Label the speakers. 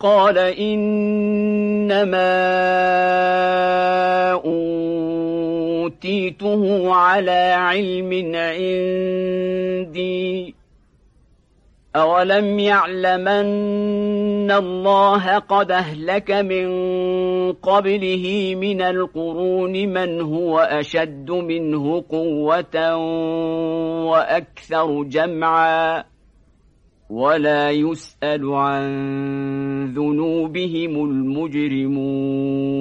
Speaker 1: قال إنما أوتيته على علم عندي. أولم يعلمن الله قد أهلك من قبله من القرون من هو أشد منه قوة وأكثر جمعا؟ ولا يسأل عن ذنوبهم المجرمون.